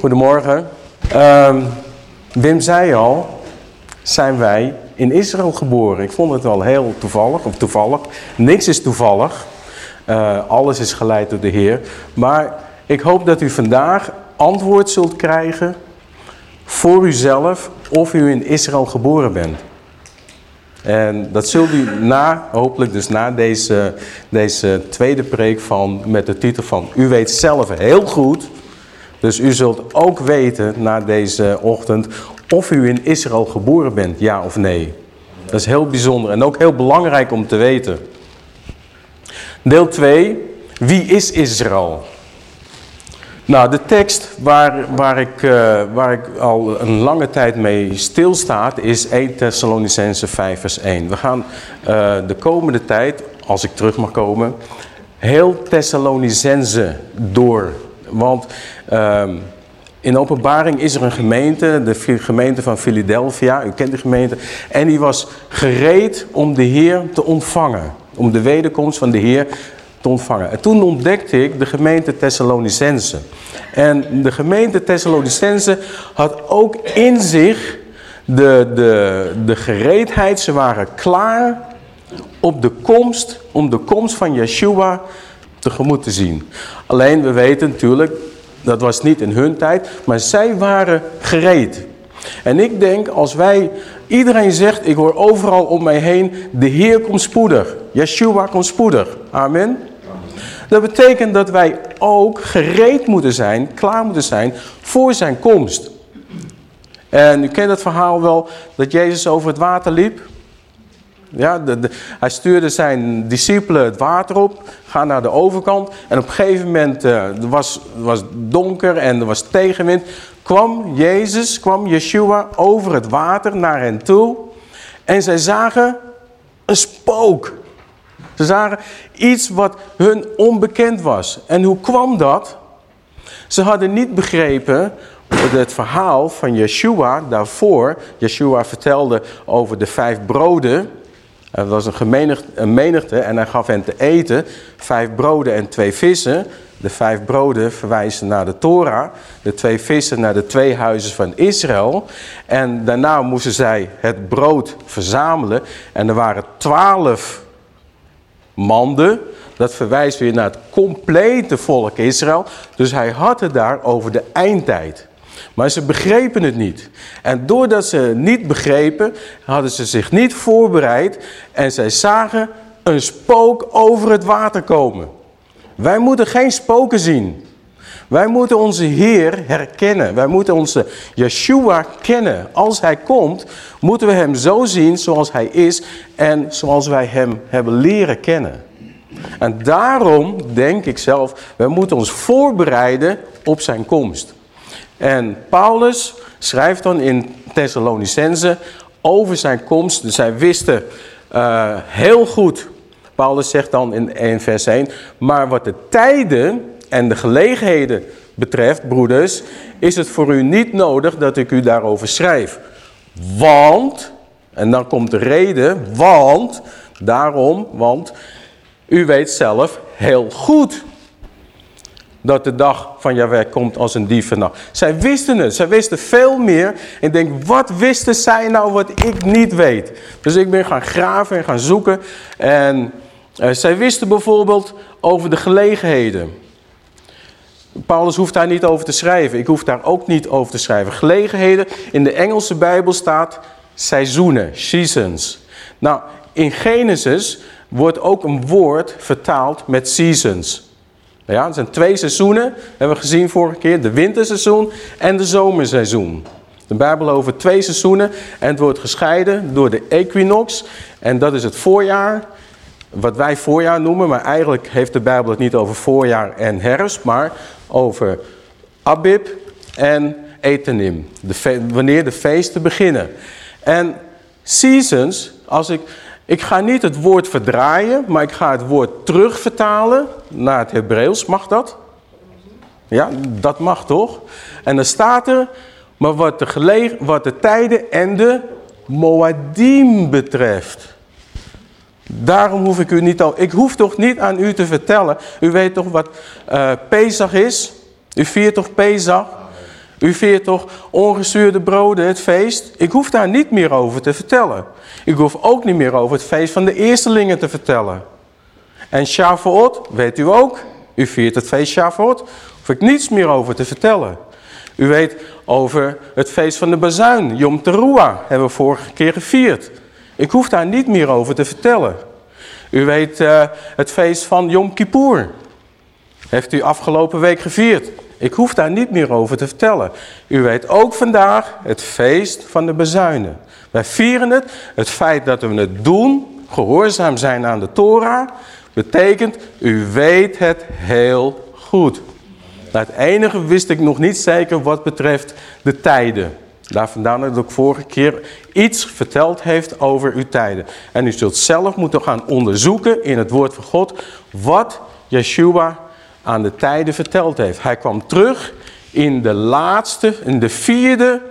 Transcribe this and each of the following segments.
Goedemorgen. Ehm, Wim zei al, zijn wij in Israël geboren. Ik vond het wel heel toevallig, of toevallig. Niks is toevallig. Uh, alles is geleid door de Heer. Maar ik hoop dat u vandaag antwoord zult krijgen voor uzelf of u in Israël geboren bent. En dat zult u na, hopelijk dus na deze, deze tweede preek van, met de titel van U weet zelf heel goed dus u zult ook weten na deze ochtend of u in Israël geboren bent, ja of nee. Dat is heel bijzonder en ook heel belangrijk om te weten. Deel 2. Wie is Israël? Nou, de tekst waar, waar, ik, uh, waar ik al een lange tijd mee stilstaat is 1 Thessalonicense 5 vers 1. We gaan uh, de komende tijd, als ik terug mag komen, heel Thessalonicense door. Want Um, in openbaring is er een gemeente, de gemeente van Philadelphia, u kent die gemeente. En die was gereed om de Heer te ontvangen. Om de wederkomst van de Heer te ontvangen. En toen ontdekte ik de gemeente Thessalonicense. En de gemeente Thessalonicense had ook in zich de, de, de gereedheid. Ze waren klaar op de komst, om de komst van Yeshua tegemoet te zien. Alleen we weten natuurlijk, dat was niet in hun tijd, maar zij waren gereed. En ik denk, als wij, iedereen zegt, ik hoor overal om mij heen, de Heer komt spoedig. Yeshua komt spoedig. Amen. Dat betekent dat wij ook gereed moeten zijn, klaar moeten zijn voor zijn komst. En u kent het verhaal wel dat Jezus over het water liep. Ja, de, hij stuurde zijn discipelen het water op, ga naar de overkant. En op een gegeven moment uh, was, was donker en er was tegenwind. Kwam Jezus, kwam Yeshua over het water naar hen toe. En zij zagen een spook. Ze zagen iets wat hun onbekend was. En hoe kwam dat? Ze hadden niet begrepen het verhaal van Yeshua daarvoor. Yeshua vertelde over de vijf broden er was een, een menigte en hij gaf hen te eten vijf broden en twee vissen. De vijf broden verwijzen naar de Torah. De twee vissen naar de twee huizen van Israël. En daarna moesten zij het brood verzamelen. En er waren twaalf manden. Dat verwijst weer naar het complete volk Israël. Dus hij had het daar over de eindtijd. Maar ze begrepen het niet. En doordat ze niet begrepen, hadden ze zich niet voorbereid. En zij zagen een spook over het water komen. Wij moeten geen spoken zien. Wij moeten onze Heer herkennen. Wij moeten onze Yeshua kennen. Als Hij komt, moeten we Hem zo zien zoals Hij is en zoals wij Hem hebben leren kennen. En daarom denk ik zelf, wij moeten ons voorbereiden op Zijn komst. En Paulus schrijft dan in Thessalonicense over zijn komst. Dus zij wisten uh, heel goed, Paulus zegt dan in 1 vers 1, maar wat de tijden en de gelegenheden betreft, broeders, is het voor u niet nodig dat ik u daarover schrijf. Want, en dan komt de reden, want, daarom, want u weet zelf heel goed dat de dag van Jahweh komt als een dief. Zij wisten het, zij wisten veel meer. En ik denk, wat wisten zij nou wat ik niet weet? Dus ik ben gaan graven en gaan zoeken. En uh, zij wisten bijvoorbeeld over de gelegenheden. Paulus hoeft daar niet over te schrijven. Ik hoef daar ook niet over te schrijven. Gelegenheden, in de Engelse Bijbel staat seizoenen, seasons. Nou, in Genesis wordt ook een woord vertaald met seasons. Ja, het zijn twee seizoenen, hebben we gezien vorige keer. De winterseizoen en de zomerseizoen. De Bijbel over twee seizoenen en het wordt gescheiden door de equinox. En dat is het voorjaar, wat wij voorjaar noemen. Maar eigenlijk heeft de Bijbel het niet over voorjaar en herfst, maar over Abib en Etenim. De wanneer de feesten beginnen. En seasons, als ik Ik ga niet het woord verdraaien, maar ik ga het woord terugvertalen naar het Hebreeuws. Mag dat? Ja, dat mag toch? En dan staat er, maar wat de, wat de tijden en de Moadim betreft. Daarom hoef ik u niet al. Ik hoef toch niet aan u te vertellen. U weet toch wat uh, Pesach is? U viert toch Pesach? U viert toch ongezuurde broden, het feest? Ik hoef daar niet meer over te vertellen. Ik hoef ook niet meer over het feest van de eerstelingen te vertellen. En Shavuot, weet u ook? U viert het feest Shavuot. Hoef ik niets meer over te vertellen. U weet over het feest van de bazuin, Yom Teruah, hebben we vorige keer gevierd. Ik hoef daar niet meer over te vertellen. U weet uh, het feest van Yom Kippur. Heeft u afgelopen week gevierd. Ik hoef daar niet meer over te vertellen. U weet ook vandaag het feest van de bezuinen. Wij vieren het. Het feit dat we het doen, gehoorzaam zijn aan de Torah, betekent u weet het heel goed. Nou, het enige wist ik nog niet zeker wat betreft de tijden. Daar vandaan dat ik vorige keer iets verteld heeft over uw tijden. En u zult zelf moeten gaan onderzoeken in het woord van God wat Yeshua aan de tijden verteld heeft. Hij kwam terug in de laatste, in de vierde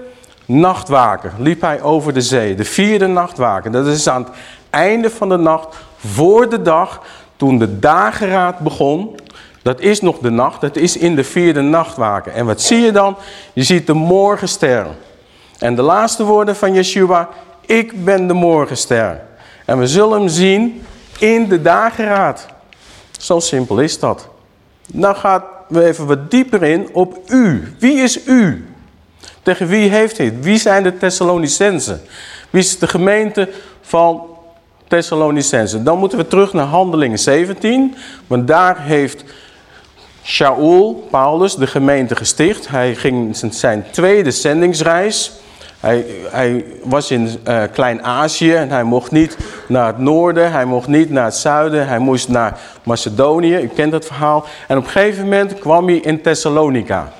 nachtwaker. Liep hij over de zee, de vierde nachtwaker. Dat is aan het einde van de nacht, voor de dag, toen de dageraad begon. Dat is nog de nacht, dat is in de vierde nachtwaker. En wat zie je dan? Je ziet de morgenster. En de laatste woorden van Yeshua, ik ben de morgenster. En we zullen hem zien in de dageraad. Zo simpel is dat. Dan gaan we even wat dieper in op u. Wie is u? Tegen wie heeft hij Wie zijn de Thessalonicensen? Wie is de gemeente van Thessalonicensen? Dan moeten we terug naar Handelingen 17. Want daar heeft Shaul, Paulus, de gemeente gesticht. Hij ging zijn tweede zendingsreis. Hij, hij was in uh, Klein-Azië en hij mocht niet naar het noorden, hij mocht niet naar het zuiden, hij moest naar Macedonië, u kent dat verhaal. En op een gegeven moment kwam hij in Thessalonica.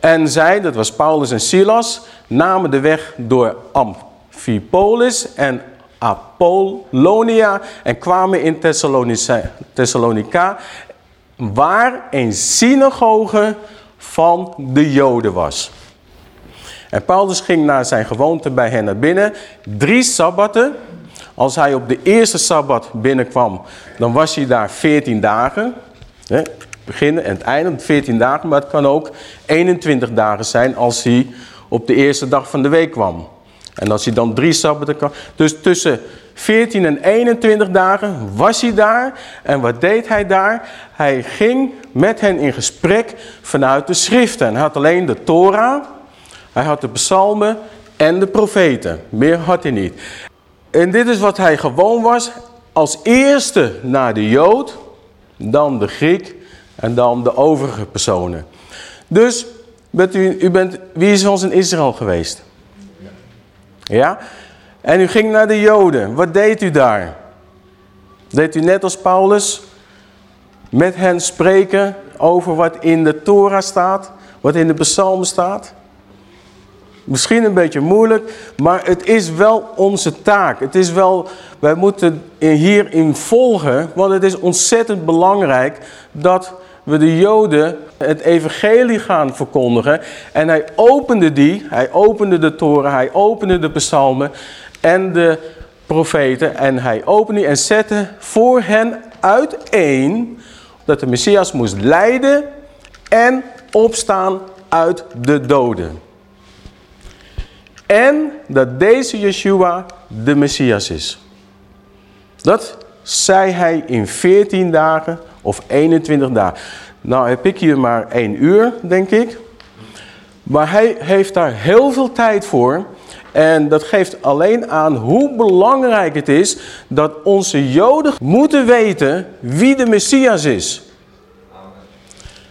En zij, dat was Paulus en Silas, namen de weg door Amphipolis en Apollonia en kwamen in Thessalonica, waar een synagoge van de Joden was. En Paulus ging naar zijn gewoonte bij hen naar binnen. Drie sabbatten. Als hij op de eerste sabbat binnenkwam, dan was hij daar 14 dagen. Hè, beginnen en het einde, 14 dagen. Maar het kan ook 21 dagen zijn als hij op de eerste dag van de week kwam. En als hij dan drie sabbatten kwam. Dus tussen 14 en 21 dagen was hij daar. En wat deed hij daar? Hij ging met hen in gesprek vanuit de schriften. Hij had alleen de Torah hij had de psalmen en de profeten. Meer had hij niet. En dit is wat hij gewoon was. Als eerste naar de Jood, dan de Griek en dan de overige personen. Dus, bent u, u bent, wie is ons in Israël geweest? Ja? En u ging naar de Joden. Wat deed u daar? Deed u net als Paulus met hen spreken over wat in de Torah staat, wat in de psalmen staat? Misschien een beetje moeilijk, maar het is wel onze taak. Het is wel, wij moeten hierin volgen, want het is ontzettend belangrijk dat we de Joden het evangelie gaan verkondigen. En hij opende die, hij opende de toren, hij opende de psalmen en de profeten. En hij opende en zette voor hen uiteen dat de Messias moest lijden en opstaan uit de doden. En dat deze Yeshua de Messias is. Dat zei hij in 14 dagen of 21 dagen. Nou heb ik hier maar één uur, denk ik. Maar hij heeft daar heel veel tijd voor. En dat geeft alleen aan hoe belangrijk het is dat onze Joden moeten weten wie de Messias is.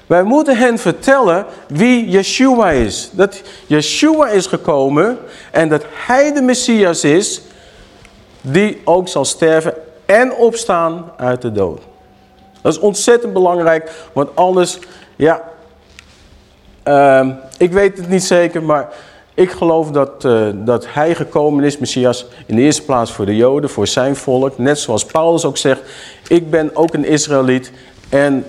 Wij moeten hen vertellen wie Yeshua is. Dat Yeshua is gekomen en dat hij de Messias is die ook zal sterven en opstaan uit de dood. Dat is ontzettend belangrijk, want anders, ja, uh, ik weet het niet zeker, maar Ik geloof dat, uh, dat hij gekomen is, Messias, in de eerste plaats voor de Joden, voor zijn volk. Net zoals Paulus ook zegt, ik ben ook een Israëliet en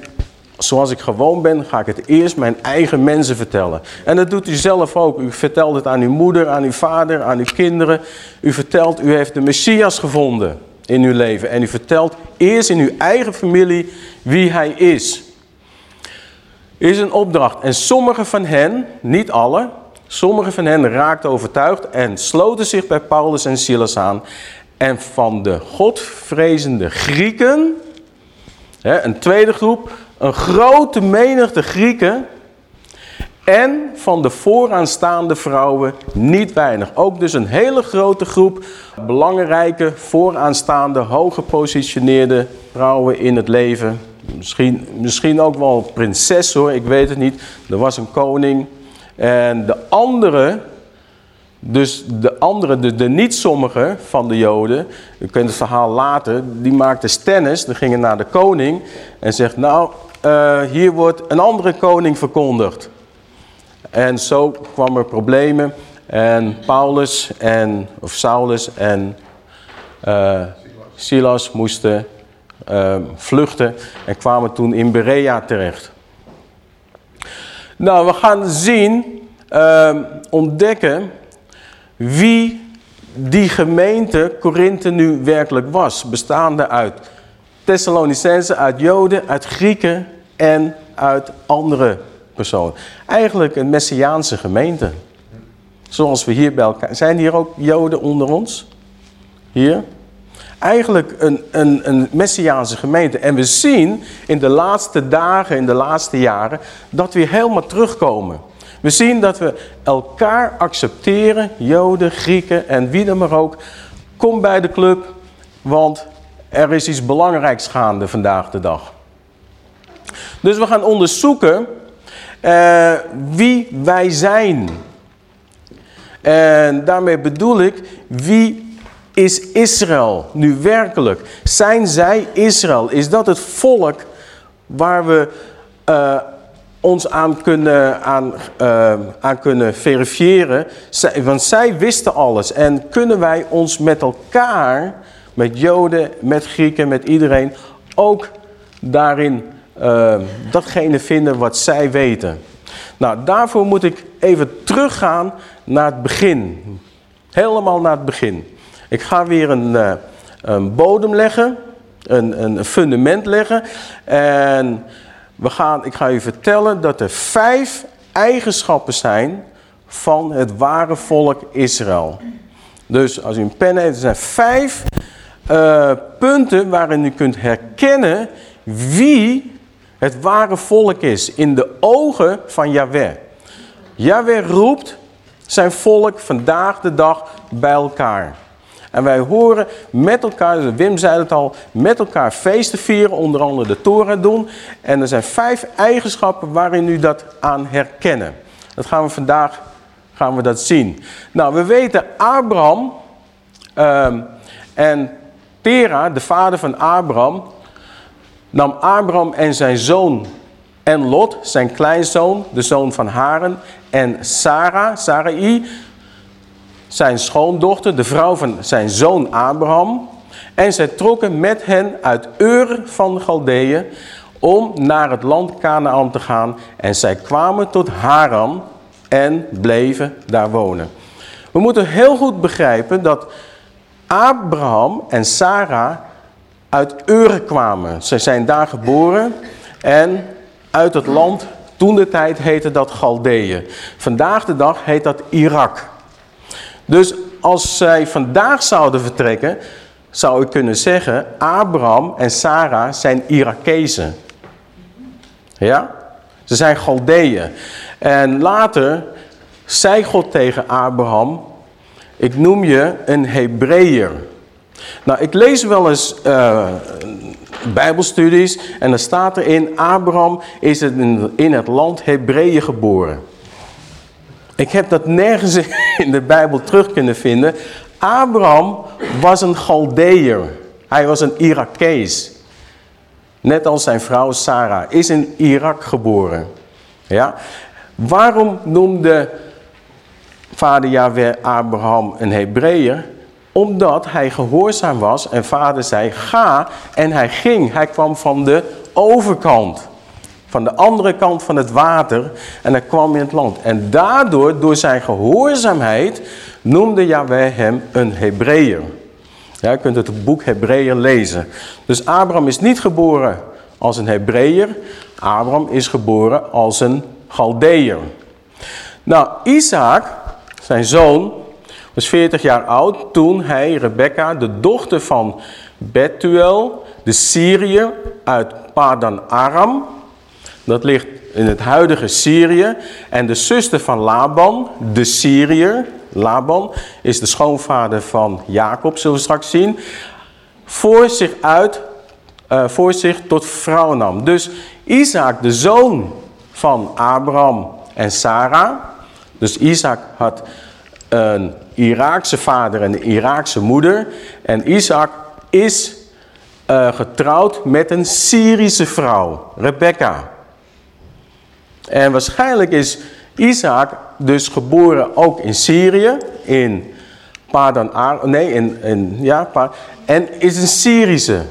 zoals ik gewoon ben, ga ik het eerst mijn eigen mensen vertellen. En dat doet u zelf ook. U vertelt het aan uw moeder, aan uw vader, aan uw kinderen. U vertelt, u heeft de Messias gevonden in uw leven. En u vertelt eerst in uw eigen familie wie hij is. Is een opdracht. En sommige van hen, niet alle, sommige van hen raakten overtuigd en sloten zich bij Paulus en Silas aan. En van de godvrezende Grieken, een tweede groep, een grote menigte Grieken en van de vooraanstaande vrouwen niet weinig. Ook dus een hele grote groep belangrijke, vooraanstaande, hooggepositioneerde vrouwen in het leven. Misschien, misschien ook wel prinses hoor, ik weet het niet. Er was een koning. En de andere, dus de andere, de, de niet sommige van de joden, u kent het verhaal later, die maakten stennis, die gingen naar de koning en zegt nou, uh, hier wordt een andere koning verkondigd. En zo kwam er problemen. En Paulus en, of Saulus en uh, Silas moesten uh, vluchten en kwamen toen in Berea terecht. Nou, we gaan zien, uh, ontdekken wie die gemeente Korinthe nu werkelijk was. Bestaande uit Thessalonicense, uit Joden, uit Grieken en uit andere personen. Eigenlijk een Messiaanse gemeente. Zoals we hier bij elkaar... Zijn hier ook Joden onder ons? Hier? Eigenlijk een, een, een Messiaanse gemeente. En we zien in de laatste dagen, in de laatste jaren, dat we helemaal terugkomen. We zien dat we elkaar accepteren, Joden, Grieken en wie dan maar ook. Kom bij de club, want er is iets belangrijks gaande vandaag de dag. Dus we gaan onderzoeken uh, wie wij zijn. En daarmee bedoel ik, wie is Israël nu werkelijk? Zijn zij Israël? Is dat het volk waar we uh, ons aan kunnen, aan, uh, aan kunnen verifiëren? Zij, want zij wisten alles. En kunnen wij ons met elkaar, met Joden, met Grieken, met iedereen, ook daarin uh, datgene vinden wat zij weten. Nou, daarvoor moet ik even teruggaan naar het begin. Helemaal naar het begin. Ik ga weer een, uh, een bodem leggen, een, een fundament leggen. En we gaan, ik ga u vertellen dat er vijf eigenschappen zijn van het ware volk Israël. Dus als u een pen heeft, er zijn vijf uh, punten waarin u kunt herkennen wie het ware volk is in de ogen van Yahweh. Yahweh roept zijn volk vandaag de dag bij elkaar. En wij horen met elkaar, Wim zei het al, met elkaar feesten vieren, onder andere de Torah doen. En er zijn vijf eigenschappen waarin u dat aan herkennen. Dat gaan we vandaag gaan we dat zien. Nou, we weten Abraham um, en Tera, de vader van Abraham, nam Abraham en zijn zoon en Lot, zijn kleinzoon, de zoon van Haren, en Sarah, Sarai, zijn schoondochter, de vrouw van zijn zoon Abraham. En zij trokken met hen uit Ur van Galdeeën om naar het land Canaan te gaan. En zij kwamen tot Haran en bleven daar wonen. We moeten heel goed begrijpen dat Abraham en Sarah uit Ur kwamen. Ze zijn daar geboren en uit het land, toen de tijd heette dat Galdeeën. Vandaag de dag heet dat Irak. Dus als zij vandaag zouden vertrekken, zou ik kunnen zeggen, Abraham en Sarah zijn Irakezen. Ja? Ze zijn Galdeeën. En later zei God tegen Abraham, ik noem je een Hebreeër. Nou, ik lees wel eens uh, bijbelstudies en dan staat er in... Abraham is in het land Hebreeën geboren. Ik heb dat nergens in de Bijbel terug kunnen vinden. Abraham was een Galdeër. Hij was een Irakees. Net als zijn vrouw Sarah is in Irak geboren. Ja? Waarom noemde vader Yahweh Abraham een Hebreeër? Omdat hij gehoorzaam was en vader zei ga en hij ging. Hij kwam van de overkant. Van de andere kant van het water en hij kwam in het land. En daardoor, door zijn gehoorzaamheid, noemde Yahweh hem een Hebreeër. Ja, je kunt het boek Hebreeën lezen. Dus Abraham is niet geboren als een Hebreeër. Abraham is geboren als een Galdeër. Nou, Isaac, zijn zoon, was 40 jaar oud toen hij Rebecca, de dochter van Betuel, de Syriër uit Padan Aram, dat ligt in het huidige Syrië, en de zuster van Laban, de Syriër, Laban is de schoonvader van Jacob, zullen we straks zien, voor zich uit, uh, voor zich tot vrouw nam. Dus Isaac, de zoon van Abraham en Sarah, dus Isaac had een Iraakse vader en een Iraakse moeder. En Isaac is uh, getrouwd met een Syrische vrouw, Rebecca. En waarschijnlijk is Isaac dus geboren ook in Syrië, in Padan nee, in, in, ja, en is een Syrische.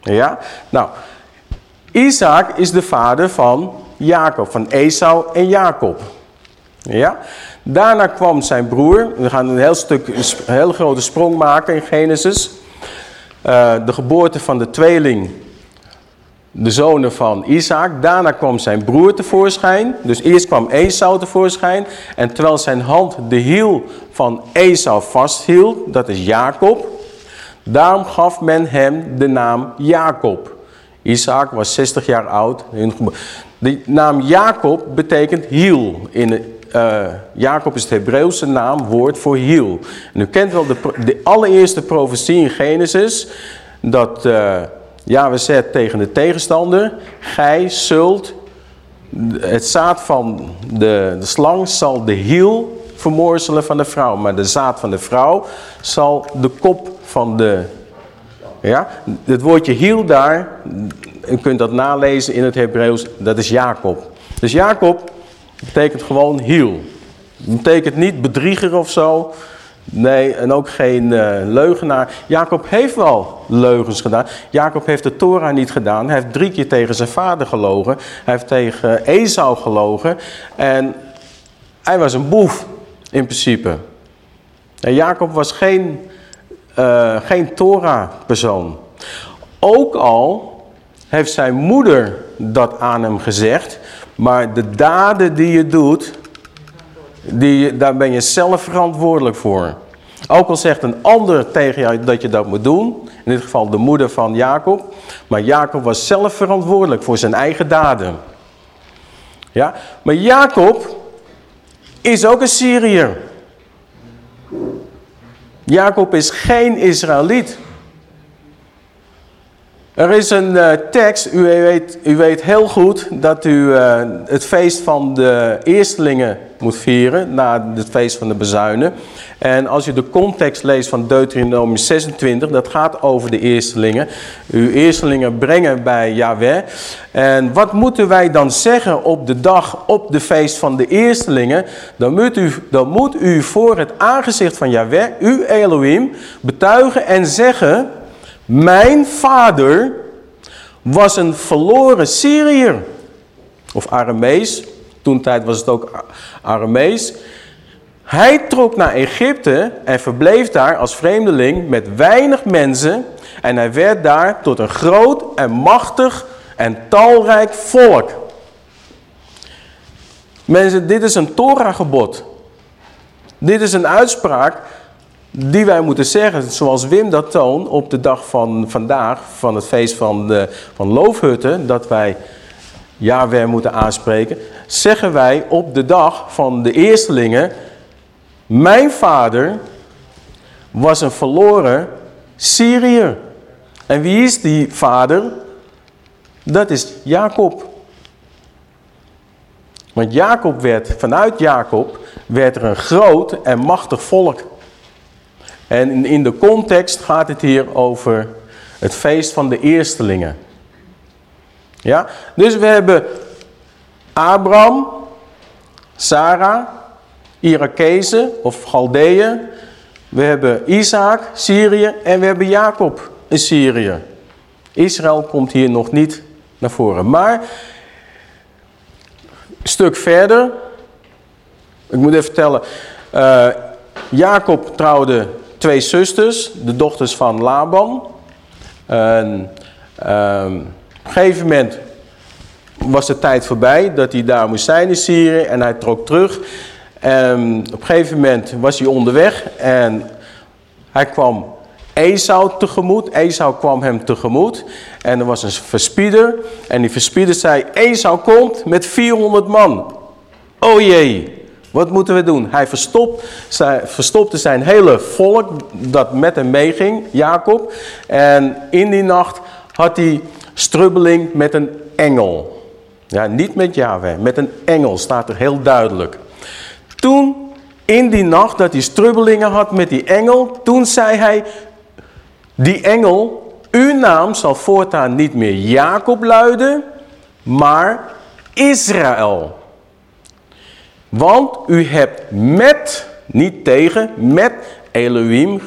Ja, nou, Isaac is de vader van Jacob, van Esau en Jacob. Ja, daarna kwam zijn broer, we gaan een heel stuk, een heel grote sprong maken in Genesis. Uh, de geboorte van de tweeling de zonen van Isaac. Daarna kwam zijn broer tevoorschijn. Dus eerst kwam Esau tevoorschijn. En terwijl zijn hand de hiel van Esau vasthield, dat is Jacob. Daarom gaf men hem de naam Jacob. Isaac was 60 jaar oud. De naam Jacob betekent hiel. In uh, Jacob is het Hebreeuwse naamwoord voor hiel. En u kent wel de, allereerste profetie in Genesis. Dat... Uh, ja, we zetten tegen de tegenstander, gij zult, het zaad van de, de slang zal de hiel vermorzelen van de vrouw. Maar de zaad van de vrouw zal de kop van de... Ja, het woordje hiel daar, u kunt dat nalezen in het Hebreeuws, dat is Jacob. Dus Jacob betekent gewoon hiel. Het betekent niet bedrieger of zo. Nee, en ook geen uh, leugenaar. Jacob heeft wel leugens gedaan. Jacob heeft de Torah niet gedaan. Hij heeft drie keer tegen zijn vader gelogen. Hij heeft tegen Esau gelogen. En hij was een boef, in principe. En Jacob was geen, uh, geen Torah-persoon. Ook al heeft zijn moeder dat aan hem gezegd. Maar de daden die je doet, die, daar ben je zelf verantwoordelijk voor. Ook al zegt een ander tegen jou dat je dat moet doen. In dit geval de moeder van Jacob. Maar Jacob was zelf verantwoordelijk voor zijn eigen daden. Ja, maar Jacob is ook een Syriër. Jacob is geen Israëliet. Er is een uh, tekst, u weet, u weet heel goed dat u uh, het feest van de eerstelingen moet vieren, na het feest van de bezuinen. En als je de context leest van Deuteronomium 26, dat gaat over de eerstelingen. Uw eerstelingen brengen bij Yahweh. En wat moeten wij dan zeggen op de dag, op de feest van de eerstelingen? Dan moet u, dan moet u voor het aangezicht van Yahweh, uw Elohim, betuigen en zeggen... Mijn vader was een verloren Syriër. Of Aramees. Toen tijd was het ook Aramees. Hij trok naar Egypte en verbleef daar als vreemdeling met weinig mensen. En hij werd daar tot een groot en machtig en talrijk volk. Mensen, dit is een Torah-gebod. Dit is een uitspraak die wij moeten zeggen, zoals Wim dat toont op de dag van vandaag, van het feest van, de, van Loofhutten, dat wij Yahweh moeten aanspreken, zeggen wij op de dag van de eerstelingen, mijn vader was een verloren Syriër. En wie is die vader? Dat is Jacob. Want Jacob werd, vanuit Jacob, werd er een groot en machtig volk. En in de context gaat het hier over het feest van de eerstelingen. Ja, dus we hebben Abraham, Sarah, Irakezen of Galdeeën. We hebben Isaac, Syrië en we hebben Jacob in Syrië. Israël komt hier nog niet naar voren. Maar een stuk verder. Ik moet even vertellen. Uh, Jacob trouwde twee zusters, de dochters van Laban. En, um, op een gegeven moment was de tijd voorbij dat hij daar moest zijn in Syrië en hij trok terug. En op een gegeven moment was hij onderweg en hij kwam Esau tegemoet. Esau kwam hem tegemoet en er was een verspieder en die verspieder zei, Esau komt met 400 man. Oh jee, wat moeten we doen? Hij verstopt, verstopte zijn hele volk dat met hem meeging, Jacob. En in die nacht had hij strubbeling met een engel. Ja, niet met Yahweh, met een engel staat er heel duidelijk. Toen, in die nacht dat hij strubbelingen had met die engel, toen zei hij, die engel, uw naam zal voortaan niet meer Jacob luiden, maar Israël. Want u hebt met, niet tegen, met Elohim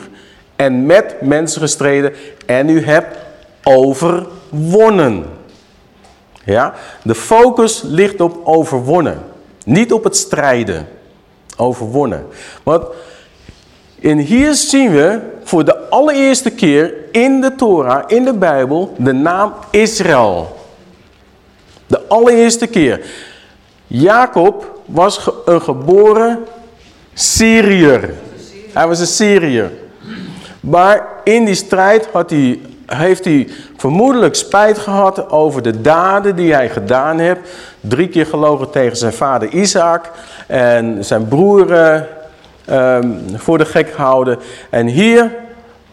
en met mensen gestreden en u hebt overwonnen. Ja? De focus ligt op overwonnen. Niet op het strijden. Overwonnen. Want in hier zien we voor de allereerste keer in de Torah, in de Bijbel, de naam Israël. De allereerste keer. Jacob was een geboren Syriër. Hij was een Syriër. Maar in die strijd had hij heeft hij vermoedelijk spijt gehad over de daden die hij gedaan heeft. Drie keer gelogen tegen zijn vader Isaac en zijn broer uh, voor de gek houden. En hier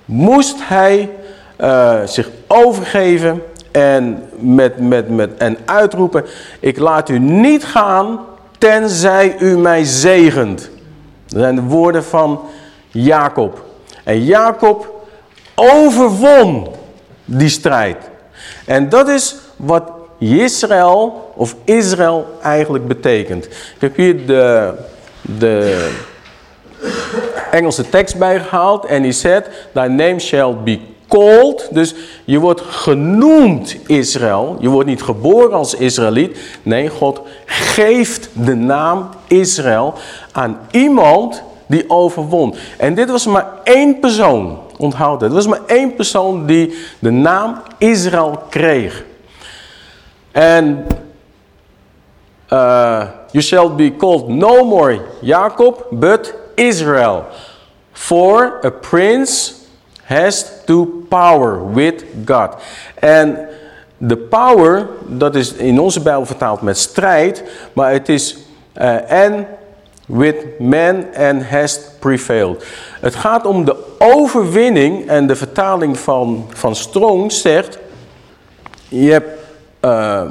moest hij uh, zich overgeven en, met, met, met, en uitroepen, ik laat u niet gaan tenzij u mij zegent. Dat zijn de woorden van Jacob. En Jacob overwon die strijd. En dat is wat Israël of Israël eigenlijk betekent. Ik heb hier de, de Engelse tekst bijgehaald en die zegt, thy name shall be called. Dus je wordt genoemd Israël. Je wordt niet geboren als Israëliet. Nee, God geeft de naam Israël aan iemand die overwon. En dit was maar één persoon. Onthoud het. Er was maar één persoon die de naam Israël kreeg. En uh, you shall be called no more Jacob, but Israel. For a prince has to power with God. En de power, dat is in onze Bijbel vertaald met strijd, maar het is uh, en with man and has prevailed. Het gaat om de overwinning en de vertaling van, van Strong zegt, je hebt uh,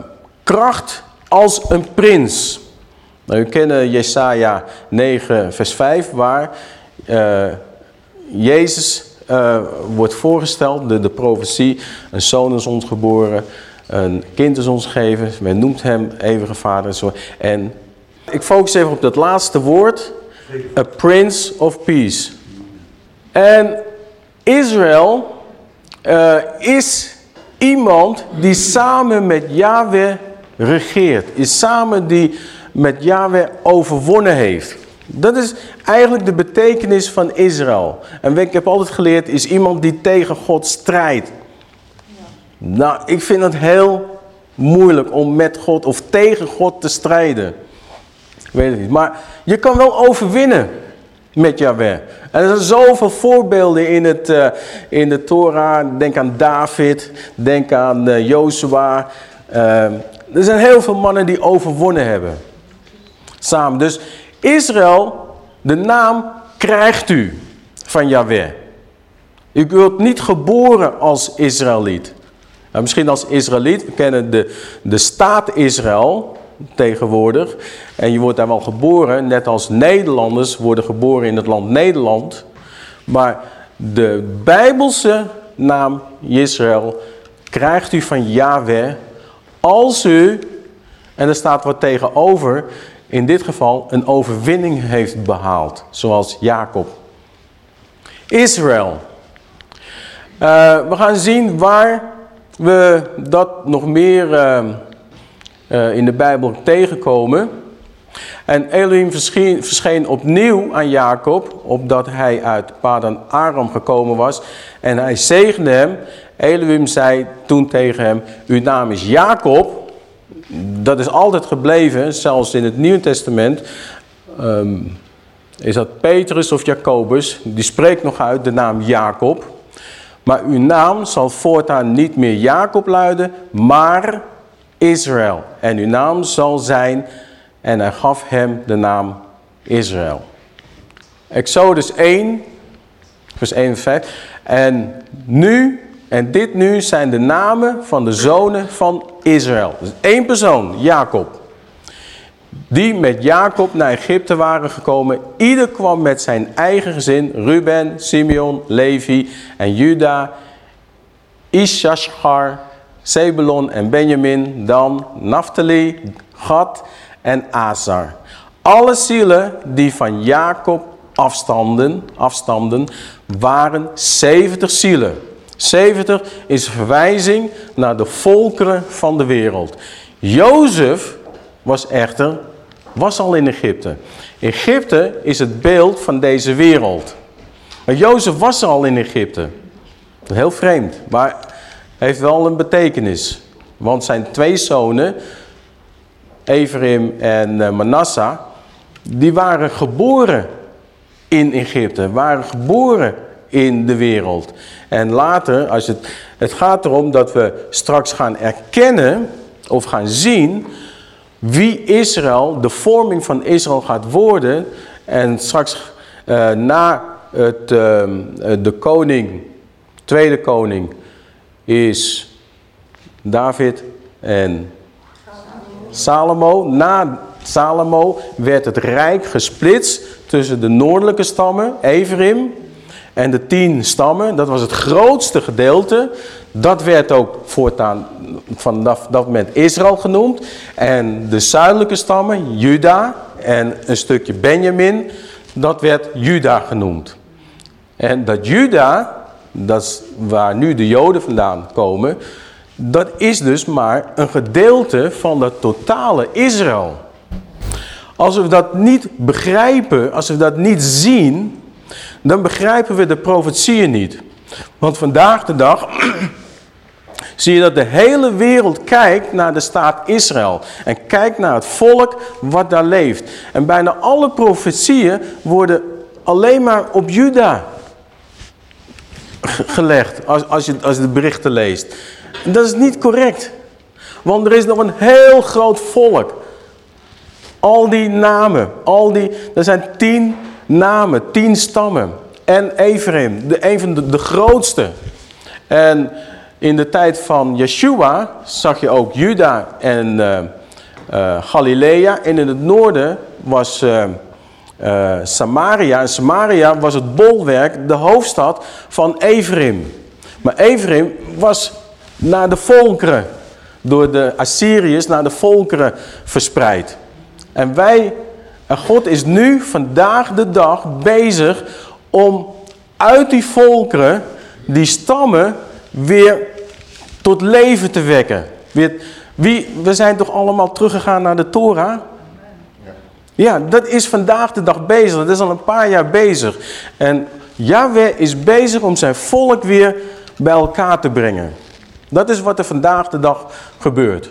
kracht als een prins. Nou, u kennen Jesaja 9 vers 5 waar uh, Jezus uh, wordt voorgesteld, de, de profetie, een zoon is ons geboren, een kind is ons gegeven, men noemt hem eeuwige vader en zo. En ik focus even op dat laatste woord. A prince of peace. En Israël uh, is iemand die samen met Yahweh regeert. Is samen die met Yahweh overwonnen heeft. Dat is eigenlijk de betekenis van Israël. En ik heb altijd geleerd is iemand die tegen God strijdt. Nou, ik vind het heel moeilijk om met God of tegen God te strijden. Weet niet. Maar je kan wel overwinnen met Yahweh. Er zijn zoveel voorbeelden in, het, uh, in de Torah. Denk aan David, denk aan uh, Jozua. Uh, er zijn heel veel mannen die overwonnen hebben. Samen. Dus Israël, de naam krijgt u van Yahweh. U wordt niet geboren als Israëliet. Nou, misschien als Israëliet, we kennen de, de staat Israël tegenwoordig. En je wordt daar wel geboren, net als Nederlanders worden geboren in het land Nederland. Maar de Bijbelse naam Israël krijgt u van Yahweh als u, en er staat wat tegenover, in dit geval een overwinning heeft behaald, zoals Jacob. Israël. Uh, we gaan zien waar we dat nog meer uh, uh, in de Bijbel tegenkomen. En Elohim verscheen, verscheen, opnieuw aan Jacob, opdat hij uit Padan Aram gekomen was. En hij zegende hem. Elohim zei toen tegen hem, uw naam is Jacob. Dat is altijd gebleven, zelfs in het Nieuwe Testament. Um, is dat Petrus of Jacobus, die spreekt nog uit de naam Jacob. Maar uw naam zal voortaan niet meer Jacob luiden, maar Israël. En uw naam zal zijn, en hij gaf hem de naam Israël. Exodus 1, vers 1 en 5. En nu, en dit nu zijn de namen van de zonen van Israël. Dus één persoon, Jacob. Die met Jacob naar Egypte waren gekomen. Ieder kwam met zijn eigen gezin. Ruben, Simeon, Levi en Juda. Issachar, Zebulon en Benjamin. Dan Naphtali, Gad en Azar. Alle zielen die van Jacob afstanden, afstamden waren 70 zielen. 70 is verwijzing naar de volkeren van de wereld. Jozef was echter, was al in Egypte. Egypte is het beeld van deze wereld. Maar Jozef was al in Egypte. Heel vreemd, maar heeft wel een betekenis. Want zijn twee zonen, Ephraim en eh, Manasseh, die waren geboren in Egypte, waren geboren in de wereld. En later, als het, het gaat erom dat we straks gaan erkennen of gaan zien wie Israël, de vorming van Israël gaat worden. En straks uh, na het, uh, de koning, tweede koning, is David en Salomo. Na Salomo werd het rijk gesplitst tussen de noordelijke stammen, Ephraim, en de tien stammen. Dat was het grootste gedeelte. Dat werd ook voortaan vanaf dat moment Israël genoemd. En de zuidelijke stammen, Juda en een stukje Benjamin, dat werd Juda genoemd. En dat Juda, dat is waar nu de Joden vandaan komen, dat is dus maar een gedeelte van het totale Israël. Als we dat niet begrijpen, als we dat niet zien, dan begrijpen we de profetieën niet. Want vandaag de dag zie je dat de hele wereld kijkt naar de staat Israël. En kijkt naar het volk wat daar leeft. En bijna alle profetieën worden alleen maar op Juda gelegd. Als, als, je, als je de berichten leest. En dat is niet correct. Want er is nog een heel groot volk. Al die namen, al die, er zijn tien namen, tien stammen. En Ephraim, de, een van de, de grootste. En in de tijd van Yeshua zag je ook Juda en uh, Galilea. En in het noorden was uh, Samaria. En Samaria was het bolwerk, de hoofdstad van Ephraim. Maar Ephraim was naar de volkeren, door de Assyriërs naar de volkeren verspreid. En wij, en God is nu vandaag de dag bezig om uit die volkeren, die stammen, weer tot leven te wekken. Weer, wie, we zijn toch allemaal teruggegaan naar de Torah? Ja, dat is vandaag de dag bezig. Dat is al een paar jaar bezig. En Yahweh is bezig om zijn volk weer bij elkaar te brengen. Dat is wat er vandaag de dag gebeurt.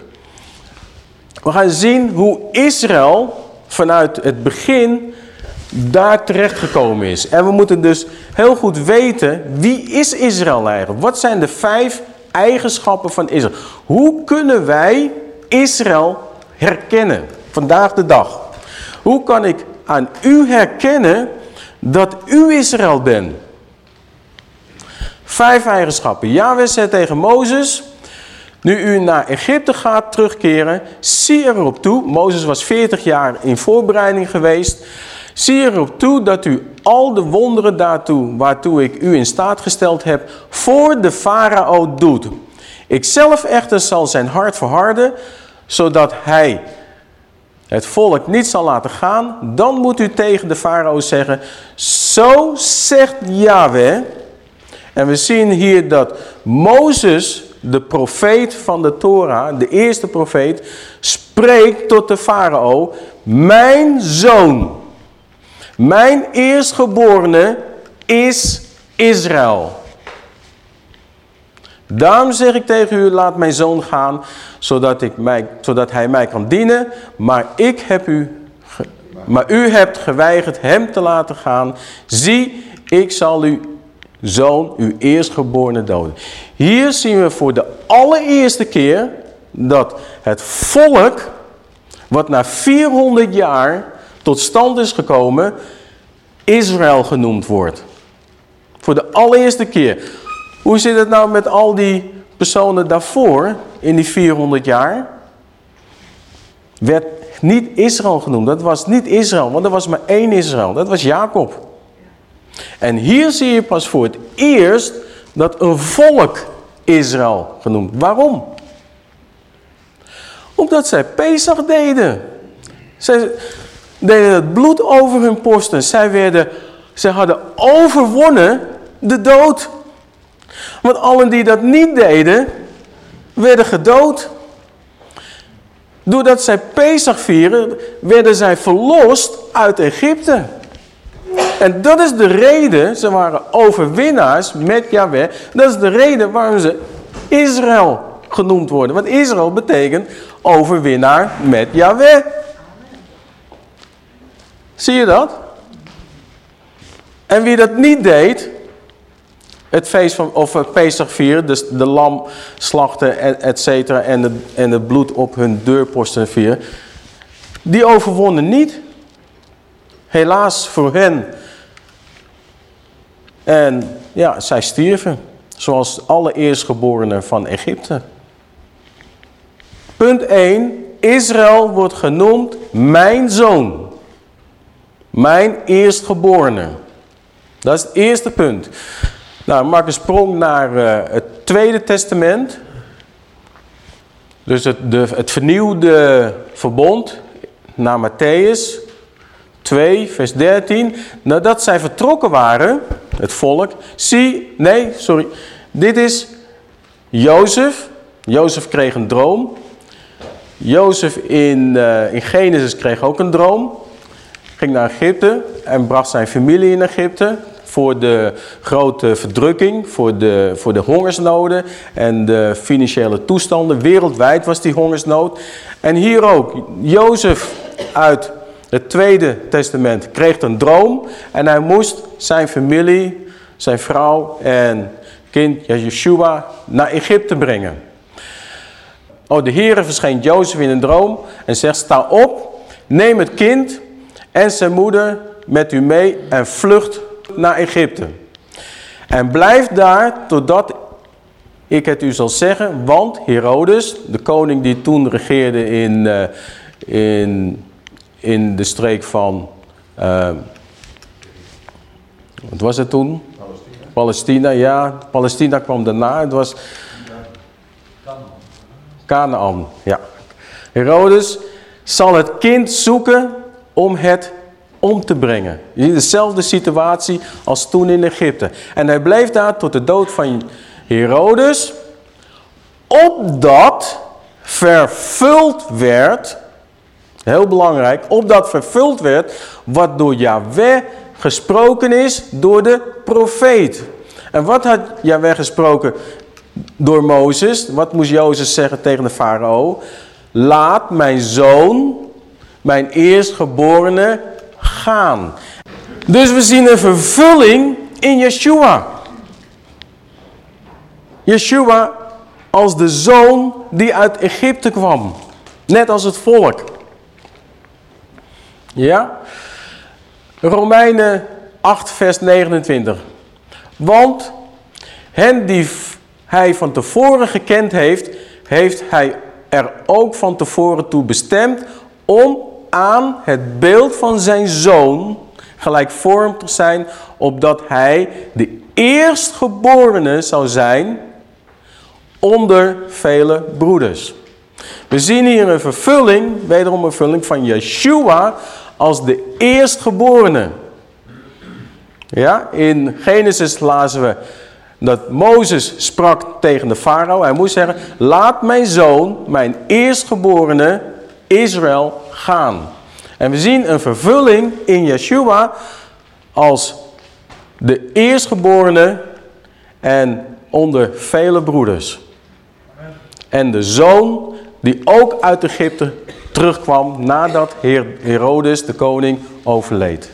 We gaan zien hoe Israël vanuit het begin daar terechtgekomen is. En we moeten dus heel goed weten, wie is Israël eigenlijk? Wat zijn de vijf eigenschappen van Israël? Hoe kunnen wij Israël herkennen, vandaag de dag? Hoe kan ik aan u herkennen dat u Israël bent? Vijf eigenschappen. Yahweh zei tegen Mozes, nu u naar Egypte gaat terugkeren, zie erop toe, Mozes was 40 jaar in voorbereiding geweest, zie erop toe dat u al de wonderen daartoe, waartoe ik u in staat gesteld heb, voor de farao doet. Ik zelf echter zal zijn hart verharden, zodat hij het volk niet zal laten gaan, dan moet u tegen de farao zeggen, zo zegt Yahweh. En we zien hier dat Mozes, de profeet van de Torah, de eerste profeet, spreekt tot de farao, mijn zoon, mijn eerstgeborene is Israël. Daarom zeg ik tegen u, laat mijn zoon gaan, zodat, ik mij, zodat hij mij kan dienen. Maar, ik heb u, maar u hebt geweigerd hem te laten gaan. Zie, ik zal uw zoon, uw eerstgeborene doden. Hier zien we voor de allereerste keer dat het volk, wat na 400 jaar tot stand is gekomen, Israël genoemd wordt. Voor de allereerste keer. Hoe zit het nou met al die personen daarvoor, in die 400 jaar? Werd niet Israël genoemd. Dat was niet Israël, want er was maar één Israël. Dat was Jacob. En hier zie je pas voor het eerst dat een volk Israël genoemd. Waarom? Omdat zij Pesach deden. Zij deden het bloed over hun posten. Zij, werden, zij hadden overwonnen de dood. Want allen die dat niet deden, werden gedood. Doordat zij Pesach vieren, werden zij verlost uit Egypte. En dat is de reden, ze waren overwinnaars met Yahweh. Dat is de reden waarom ze Israël genoemd worden. Want Israël betekent overwinnaar met Yahweh. Zie je dat? En wie dat niet deed, het feest van, of Pesach vieren, dus de lam slachten, et cetera, en, en het bloed op hun deurposten vieren, die overwonnen niet. Helaas voor hen. En ja, zij stierven, zoals alle eerstgeborenen van Egypte. Punt 1. Israël wordt genoemd mijn zoon. Mijn eerstgeborene. Dat is het eerste punt. Nou, maak een sprong naar uh, het Tweede Testament. Dus het, de, het vernieuwde verbond naar Matthäus 2, vers 13. Nadat zij vertrokken waren, het volk. Zie, nee, sorry. Dit is Jozef. Jozef kreeg een droom. Jozef in, uh, in Genesis kreeg ook een droom. Ging naar Egypte en bracht zijn familie in Egypte voor de grote verdrukking, voor de, voor de hongersnoden en de financiële toestanden. Wereldwijd was die hongersnood. En hier ook, Jozef uit het Tweede Testament kreeg een droom en hij moest zijn familie, zijn vrouw en kind Yeshua naar Egypte brengen. Oh, de Heere verscheen Jozef in een droom en zegt, sta op, neem het kind en zijn moeder met u mee en vlucht naar Egypte. En blijf daar totdat ik het u zal zeggen, want Herodes, de koning die toen regeerde in, uh, in, in de streek van, uh, wat was het toen? Palestina. Palestina, ja. Palestina kwam daarna. Het was Canaan, ja. Herodes zal het kind zoeken om het om te brengen. Je ziet dezelfde situatie als toen in Egypte. En hij bleef daar tot de dood van Herodes, opdat vervuld werd, heel belangrijk, opdat vervuld werd wat door Yahweh gesproken is door de profeet. En wat had Yahweh gesproken door Mozes? Wat moest Jozef zeggen tegen de farao? Laat mijn zoon, mijn eerstgeborene, gaan. Dus we zien een vervulling in Yeshua. Yeshua als de zoon die uit Egypte kwam. Net als het volk. Ja? Romeinen 8 vers 29. Want hen die hij van tevoren gekend heeft, heeft hij er ook van tevoren toe bestemd om aan het beeld van zijn zoon gelijkvormig te zijn, opdat hij de eerstgeborene zou zijn onder vele broeders. We zien hier een vervulling, wederom een vervulling van Yeshua als de eerstgeborene. Ja, in Genesis lazen we dat Mozes sprak tegen de farao. Hij moest zeggen, laat mijn zoon, mijn eerstgeborene Israël gaan. En we zien een vervulling in Yeshua als de eerstgeborene en onder vele broeders. En de zoon die ook uit Egypte terugkwam nadat Herodes de koning overleed.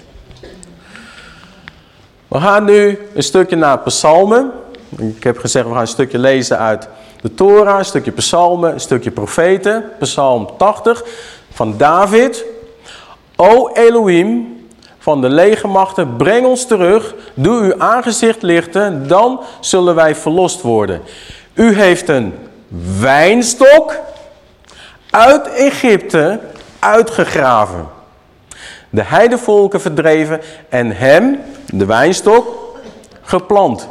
We gaan nu een stukje naar psalmen. Ik heb gezegd we gaan een stukje lezen uit de Torah, een stukje psalmen, een stukje profeten. Psalm 80 van David. O Elohim, van de legermachten, breng ons terug. Doe uw aangezicht lichten, dan zullen wij verlost worden. U heeft een wijnstok uit Egypte uitgegraven. De heidevolken verdreven en hem, de wijnstok, geplant.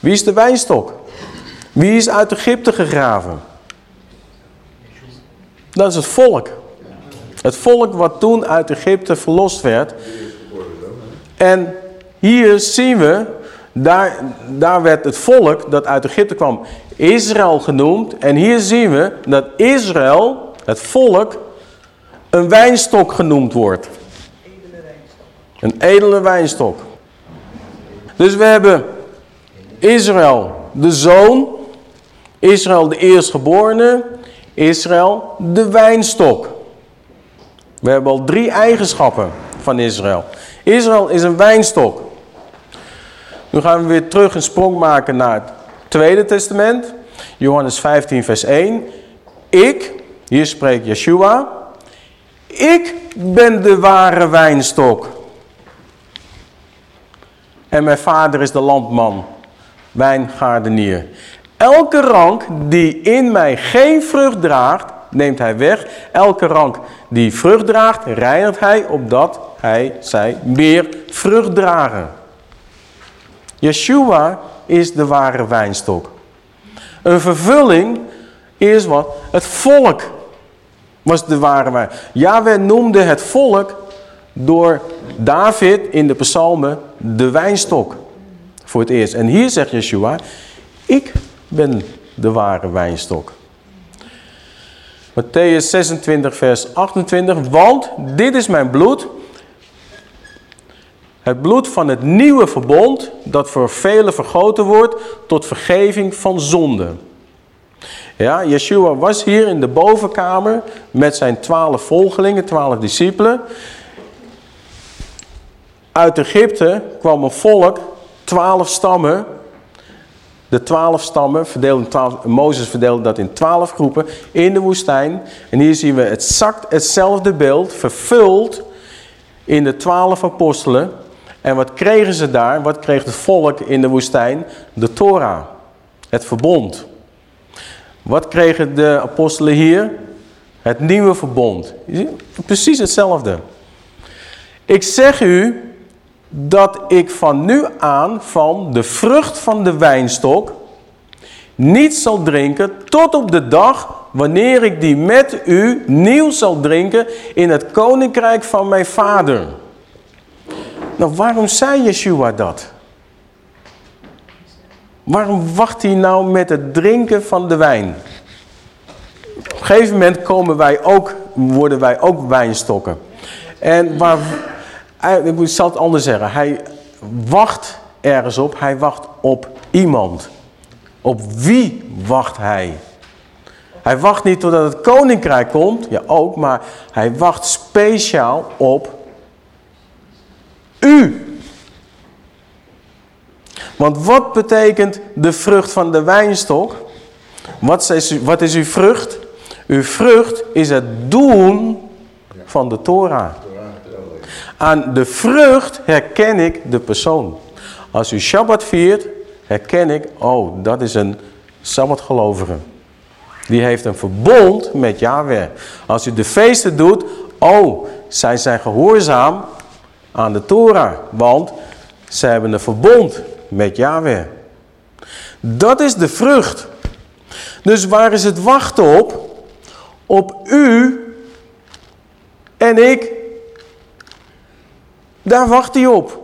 Wie is de wijnstok? Wie is uit Egypte gegraven? Dat is het volk. Het volk wat toen uit Egypte verlost werd. En hier zien we, daar, daar werd het volk dat uit Egypte kwam Israël genoemd. En hier zien we dat Israël, het volk, een wijnstok genoemd wordt. Een edele wijnstok. Dus we hebben Israël, de zoon. Israël, de eerstgeborene. Israël, de wijnstok. We hebben al drie eigenschappen van Israël. Israël is een wijnstok. Nu gaan we weer terug een sprong maken naar het Tweede Testament. Johannes 15 vers 1. Ik, hier spreekt Yeshua. Ik ben de ware wijnstok. En mijn vader is de landman, wijngaardenier. Elke rank die in mij geen vrucht draagt, neemt hij weg. Elke rank die vrucht draagt, reinigt hij, opdat hij zij meer vrucht dragen. Yeshua is de ware wijnstok. Een vervulling is wat? Het volk was de ware wijn. Yahweh noemde het volk door David in de psalmen de wijnstok. Voor het eerst. En hier zegt Yeshua, ik ben de ware wijnstok. Matthäus 26 vers 28. Want dit is mijn bloed. Het bloed van het nieuwe verbond dat voor velen vergoten wordt tot vergeving van zonde. Ja, Yeshua was hier in de bovenkamer met zijn twaalf volgelingen, twaalf discipelen. Uit Egypte kwam een volk, twaalf stammen. De twaalf stammen, verdeelden Mozes verdeelde dat in twaalf groepen in de woestijn. En hier zien we exact hetzelfde beeld, vervuld in de twaalf apostelen. En wat kregen ze daar? Wat kreeg het volk in de woestijn? De Torah, het verbond. Wat kregen de apostelen hier? Het nieuwe verbond. Precies hetzelfde. Ik zeg u, dat ik van nu aan van de vrucht van de wijnstok niet zal drinken tot op de dag wanneer ik die met u nieuw zal drinken in het koninkrijk van mijn vader. Nou, waarom zei Yeshua dat? Waarom wacht hij nou met het drinken van de wijn? Op een gegeven moment komen wij ook, worden wij ook wijnstokken. En waar, ik zal het anders zeggen. Hij wacht ergens op. Hij wacht op iemand. Op wie wacht hij? Hij wacht niet totdat het koninkrijk komt. Ja, ook. Maar hij wacht speciaal op u. Want wat betekent de vrucht van de wijnstok? Wat is, wat is uw vrucht? Uw vrucht is het doen van de Torah. Aan de vrucht herken ik de persoon. Als u Shabbat viert, herken ik, oh, dat is een Sabbatgelovige. Die heeft een verbond met Yahweh. Als u de feesten doet, oh, zij zijn gehoorzaam aan de Torah. Want zij hebben een verbond met Yahweh. Dat is de vrucht. Dus waar is het wachten op? op u en ik. Daar wacht hij op.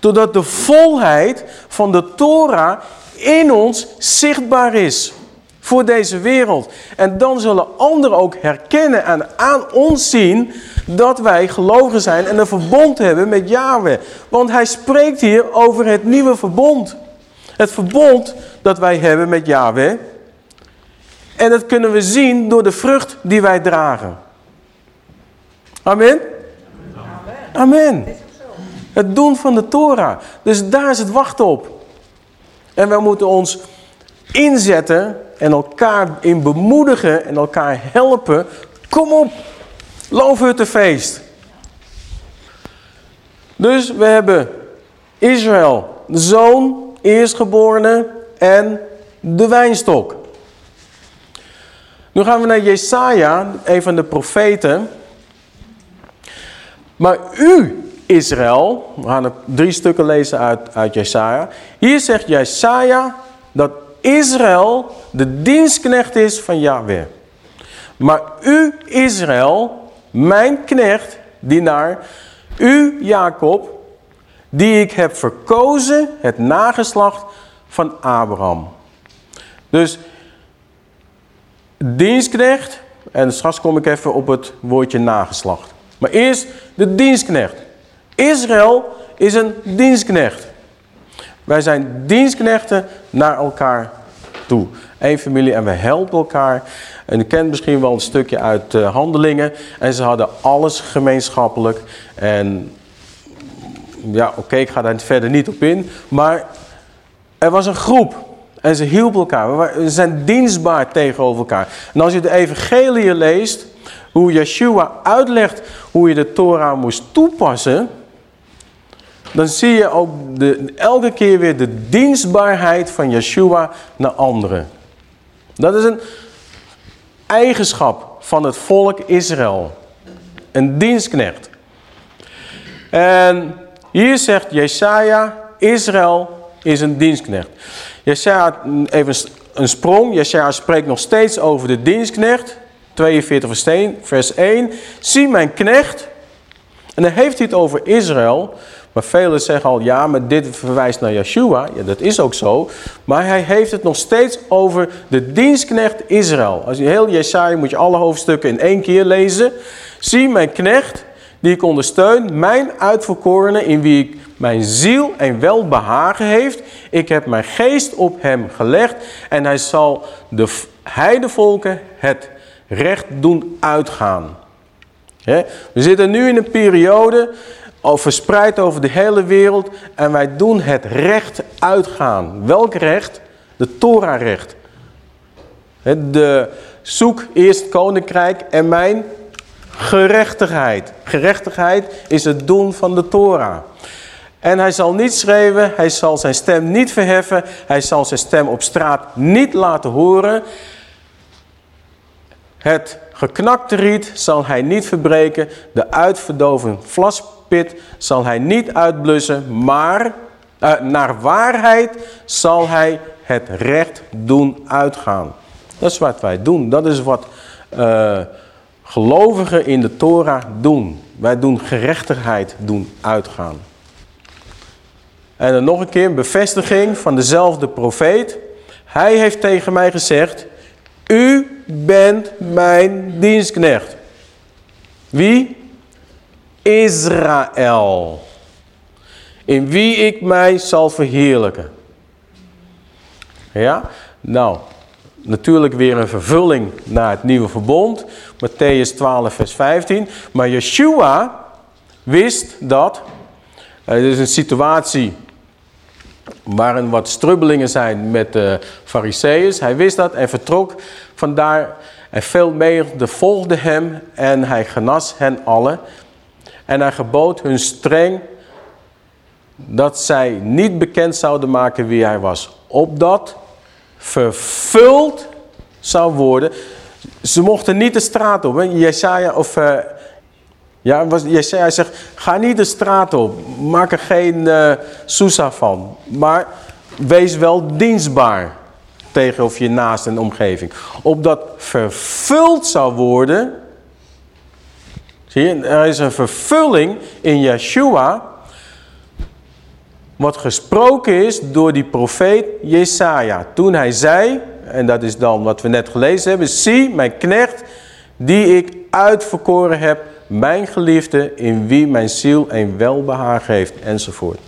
Totdat de volheid van de Torah in ons zichtbaar is voor deze wereld. En dan zullen anderen ook herkennen en aan ons zien dat wij gelogen zijn en een verbond hebben met Yahweh. Want hij spreekt hier over het nieuwe verbond. Het verbond dat wij hebben met Yahweh. En dat kunnen we zien door de vrucht die wij dragen. Amen? Amen. Het doen van de Torah. Dus daar is het wachten op. En wij moeten ons inzetten en elkaar in bemoedigen en elkaar helpen. Kom op, loofhuttenfeest. Dus we hebben Israël, de zoon, eerstgeborene en de wijnstok. Nu gaan we naar Jesaja, een van de profeten. Maar u, Israël, we gaan er drie stukken lezen uit, uit Jesaja. Hier zegt Jesaja dat Israël de dienstknecht is van Yahweh. Maar u, Israël, mijn knecht, dienaar, u, Jacob, die ik heb verkozen, het nageslacht van Abraham. Dus dienstknecht, en straks kom ik even op het woordje nageslacht. Maar eerst de dienstknecht. Israël is een dienstknecht. Wij zijn dienstknechten naar elkaar toe. Eén familie en we helpen elkaar. En u kent misschien wel een stukje uit uh, handelingen. En ze hadden alles gemeenschappelijk. En ja, oké, ik ga daar verder niet op in. Maar er was een groep. En ze hielpen elkaar. We zijn dienstbaar tegenover elkaar. En als je de evangelie leest, hoe Yeshua uitlegt hoe je de Torah moest toepassen dan zie je ook de, elke keer weer de dienstbaarheid van Yeshua naar anderen. Dat is een eigenschap van het volk Israël. Een dienstknecht. En hier zegt Jesaja, Israël is een dienstknecht. Jesaja, even een sprong. Jesaja spreekt nog steeds over de dienstknecht. 42 vers 1. Zie mijn knecht. En dan heeft hij het over Israël. Maar velen zeggen al, ja, maar dit verwijst naar Yeshua. Ja, dat is ook zo. Maar hij heeft het nog steeds over de dienstknecht Israël. Als je heel Jesaja moet je alle hoofdstukken in één keer lezen. Zie mijn knecht, die ik ondersteun, mijn uitverkorene, in wie ik mijn ziel en welbehagen heeft. Ik heb mijn geest op hem gelegd en hij zal de heidevolken het recht doen uitgaan. We zitten nu in een periode verspreid over de hele wereld. En wij doen het recht uitgaan. Welk recht? De Torah-recht. De zoek eerst koninkrijk en mijn gerechtigheid. Gerechtigheid is het doen van de Torah. En hij zal niet schreeuwen, hij zal zijn stem niet verheffen, hij zal zijn stem op straat niet laten horen. Het geknakte riet zal hij niet verbreken, de uitverdoven vlas zal hij niet uitblussen, maar uh, naar waarheid zal hij het recht doen uitgaan. Dat is wat wij doen. Dat is wat uh, gelovigen in de Torah doen. Wij doen gerechtigheid doen uitgaan. En dan nog een keer een bevestiging van dezelfde profeet. Hij heeft tegen mij gezegd, u bent mijn dienstknecht. Wie? Israël, in wie ik mij zal verheerlijken. Ja, nou, natuurlijk weer een vervulling naar het nieuwe verbond. Matthäus 12 vers 15. Maar Yeshua wist dat, het is een situatie waarin wat strubbelingen zijn met de fariseeën. Hij wist dat en vertrok vandaar en veel meer volgden hem en hij genas hen allen. En hij gebood hun streng dat zij niet bekend zouden maken wie hij was. Opdat vervuld zou worden. Ze mochten niet de straat op. Jesaja of... Uh, ja, was, Jesaja zegt, ga niet de straat op. Maak er geen uh, van. Maar wees wel dienstbaar. tegenover je naast en omgeving. Opdat vervuld zou worden. Zie je, er is een vervulling in Yeshua. Wat gesproken is door die profeet Jesaja. Toen hij zei, en dat is dan wat we net gelezen hebben. Zie, mijn knecht, die ik uitverkoren heb. Mijn geliefde, in wie mijn ziel een welbehagen heeft. Enzovoort.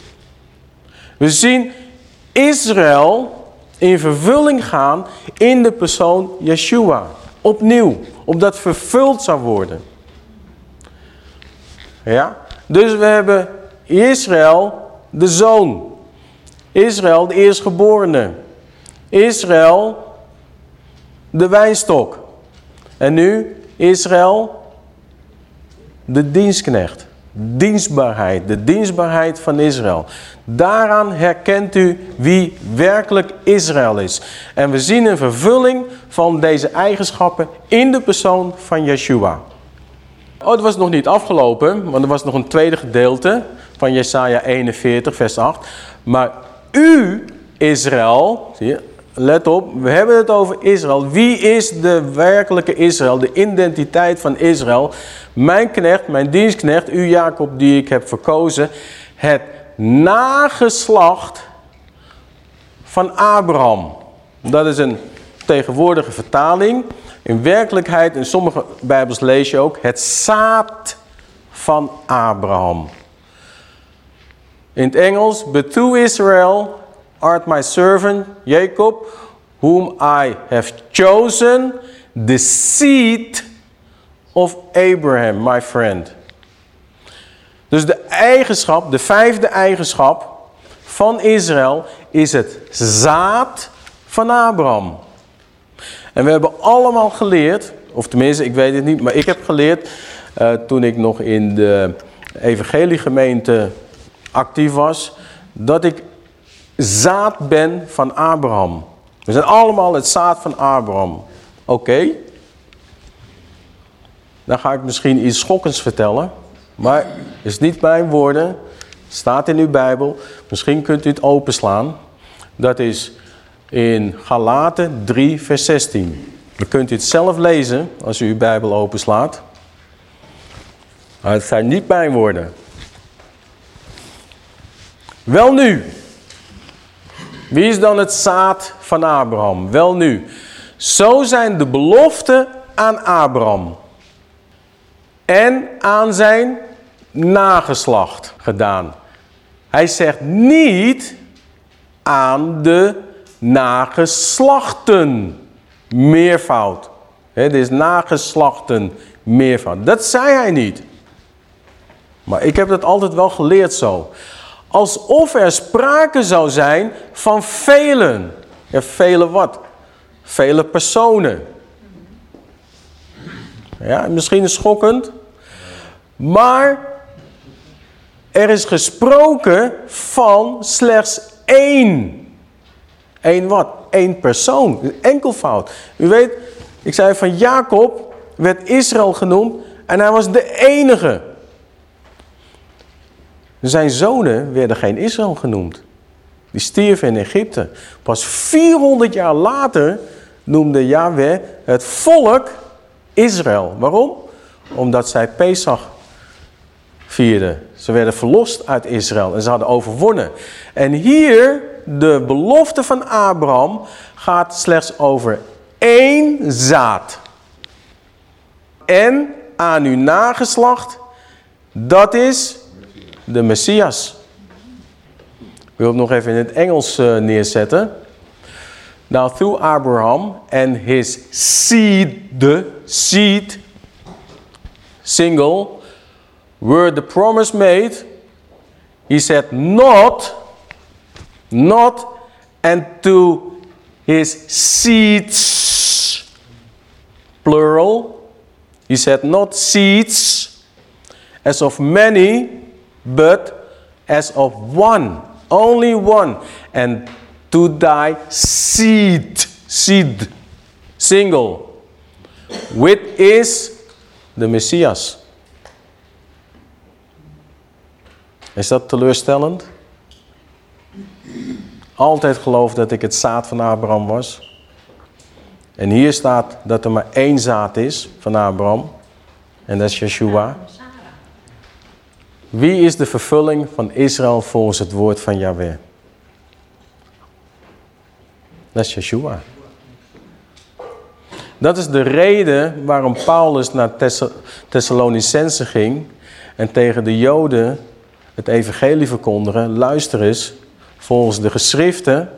We zien Israël in vervulling gaan in de persoon Yeshua. Opnieuw, opdat vervuld zou worden. Ja, dus we hebben Israël, de zoon. Israël, de eerstgeborene. Israël, de wijnstok. En nu Israël, de dienstknecht. Dienstbaarheid, de dienstbaarheid van Israël. Daaraan herkent u wie werkelijk Israël is. En we zien een vervulling van deze eigenschappen in de persoon van Yeshua. Oh, het was nog niet afgelopen, want er was nog een tweede gedeelte van Jesaja 41, vers 8. Maar u, Israël, zie je, let op, we hebben het over Israël. Wie is de werkelijke Israël, de identiteit van Israël? Mijn knecht, mijn dienstknecht, u Jacob die ik heb verkozen, het nageslacht van Abraham. Dat is een tegenwoordige vertaling. In werkelijkheid, in sommige bijbels lees je ook het zaad van Abraham. In het Engels, but to Israel art my servant Jacob, whom I have chosen, the seed of Abraham, my friend. Dus de eigenschap, de vijfde eigenschap van Israël is het zaad van Abraham. En we hebben allemaal geleerd, of tenminste ik weet het niet, maar ik heb geleerd uh, toen ik nog in de evangeliegemeente actief was, dat ik zaad ben van Abraham. We zijn allemaal het zaad van Abraham. Oké? Dan ga ik misschien iets schokkends vertellen. Maar is niet mijn woorden. Staat in uw Bijbel. Misschien kunt u het openslaan. Dat is in Galaten 3 vers 16. Dan kunt u het zelf lezen als u uw Bijbel openslaat. Het zijn niet mijn woorden. Wel nu. Wie is dan het zaad van Abraham? Wel nu. Zo zijn de beloften aan Abraham en aan zijn nageslacht gedaan. Hij zegt niet aan de nageslachten meervoud. Het is nageslachten meervoud. Dat zei hij niet. Maar ik heb dat altijd wel geleerd zo. Alsof er sprake zou zijn van velen. Vele wat? Vele personen. Ja, misschien schokkend. Maar er is gesproken van slechts één. Eén wat? Eén persoon. Enkelvoud. U weet, ik zei van Jacob werd Israël genoemd en hij was de enige. Zijn zonen werden geen Israël genoemd. Die stierven in Egypte. Pas 400 jaar later noemde Yahweh het volk Israël. Waarom? Omdat zij Pesach vierden. Ze werden verlost uit Israël en ze hadden overwonnen. En hier, de belofte van Abraham, gaat slechts over één zaad. En aan uw nageslacht, dat is de Messias. Ik wil het nog even in het Engels uh, neerzetten. Now through Abraham and his seed, the seed, single, were the promise made, he said not, not, and to his seeds, plural, he said not seeds, as of many, but as of one, only one, and to thy seed, seed, single, which is the Messias. Is dat teleurstellend? Altijd geloof dat ik het zaad van Abraham was. En hier staat dat er maar één zaad is van Abraham. En dat is Yeshua. Wie is de vervulling van Israël volgens het woord van Yahweh? Dat is Yeshua. Dat is de reden waarom Paulus naar Thessalonicense ging en tegen de Joden het evangelie verkondigen. Luister eens, volgens de geschriften,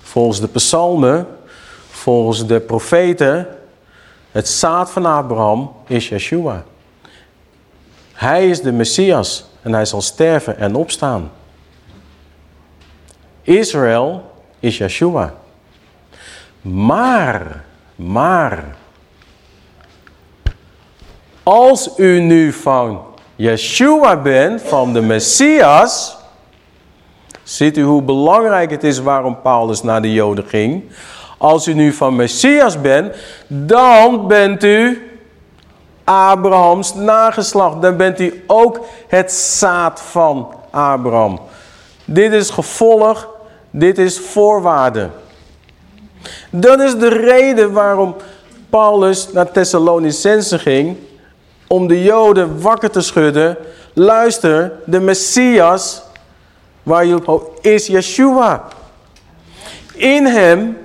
volgens de psalmen, volgens de profeten, het zaad van Abraham is Yeshua. Hij is de Messias en hij zal sterven en opstaan. Israël is Yeshua. Maar, maar, als u nu van Yeshua bent, van de Messias, ziet u hoe belangrijk het is waarom Paulus naar de Joden ging. Als u nu van Messias bent, dan bent u Abrahams nageslacht. Dan bent u ook het zaad van Abraham. Dit is gevolg, dit is voorwaarde. Dat is de reden waarom Paulus naar Thessalonicense ging. Om de Joden wakker te schudden. Luister, de Messias waar je op is Yeshua. In hem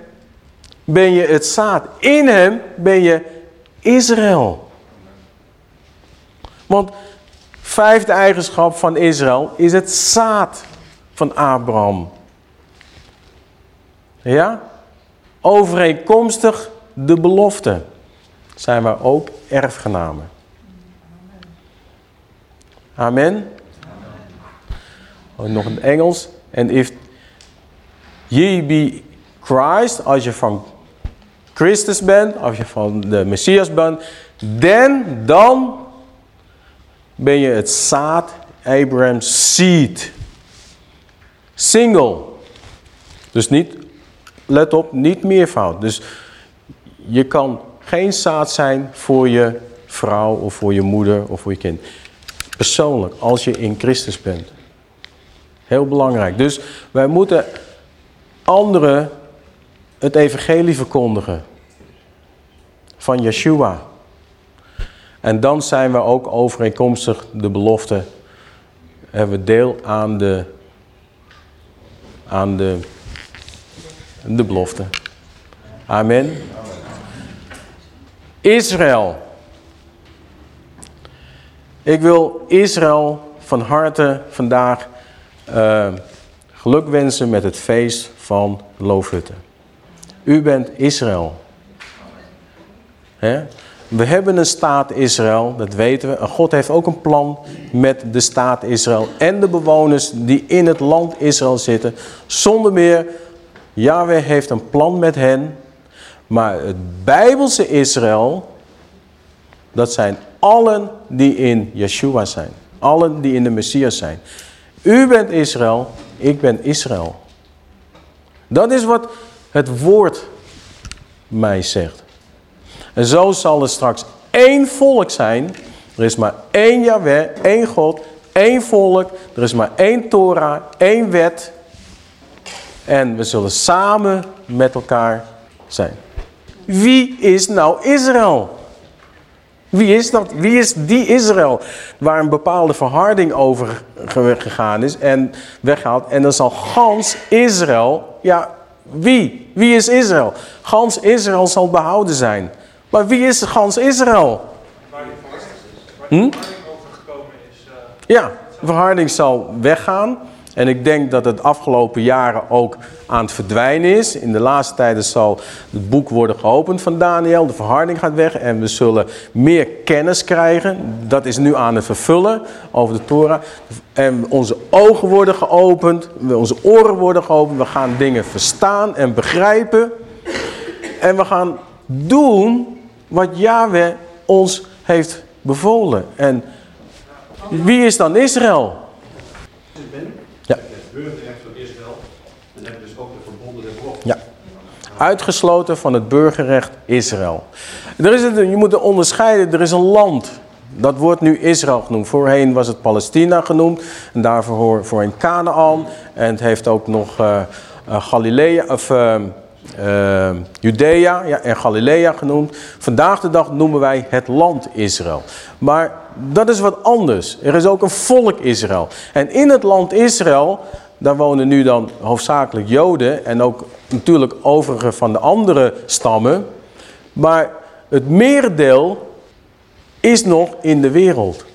ben je het zaad. In hem ben je Israël. Want vijfde eigenschap van Israël is het zaad van Abraham. Ja? Overeenkomstig de belofte zijn wij ook erfgenamen. Amen. Oh, nog in Engels. En if ye be Christ, als je van Christus bent, als je van de Messias bent, then, dan ben je het zaad, Abraham's seed. Single. Dus niet, let op, niet meervoud. Dus je kan geen zaad zijn voor je vrouw of voor je moeder of voor je kind. Persoonlijk, als je in Christus bent. Heel belangrijk. Dus wij moeten anderen het evangelie verkondigen. Van Yeshua. En dan zijn we ook overeenkomstig de belofte. Hebben we deel aan de, aan de, de belofte. Amen. Israël. Ik wil Israël van harte vandaag uh, wensen met het feest van Loofhutten. U bent Israël. We hebben een staat Israël, dat weten we. En God heeft ook een plan met de staat Israël en de bewoners die in het land Israël zitten. Zonder meer, Yahweh heeft een plan met hen. Maar het Bijbelse Israël, dat zijn allen die in Yeshua zijn. Allen die in de Messias zijn. U bent Israël, ik ben Israël. Dat is wat het woord mij zegt. En zo zal er straks één volk zijn. Er is maar één Yahweh, één God, één volk. Er is maar één Torah, één wet. En we zullen samen met elkaar zijn. Wie is nou Israël? Wie is dat? Wie is die Israël? Waar een bepaalde verharding over gegaan is en weggehaald. En dan zal gans Israël, ja, wie? Wie is Israël? Gans Israël zal behouden zijn. Maar wie is gans Israël? Hm? Ja, verharding zal weggaan. En ik denk dat het afgelopen jaren ook aan het verdwijnen is. In de laatste tijden zal het boek worden geopend van Daniel. De verharding gaat weg en we zullen meer kennis krijgen. Dat is nu aan het vervullen over de Torah. En onze ogen worden geopend, onze oren worden geopend. We gaan dingen verstaan en begrijpen. En we gaan doen wat Yahweh ons heeft bevolen. En wie is dan Israël? Burgerrecht van Israël. En hebben dus ook de verbonden belofte. Ja. Uitgesloten van het burgerrecht Israël. Er is het, je moet onderscheiden, er is een land. Dat wordt nu Israël genoemd. Voorheen was het Palestina genoemd. En daarvoor voorheen Canaan. En het heeft ook nog uh, Galilea, of uh, uh, Judea ja, en Galilea genoemd. Vandaag de dag noemen wij het land Israël. Maar dat is wat anders. Er is ook een volk Israël. En in het land Israël, daar wonen nu dan hoofdzakelijk Joden en ook natuurlijk overige van de andere stammen. Maar het merendeel is nog in de wereld.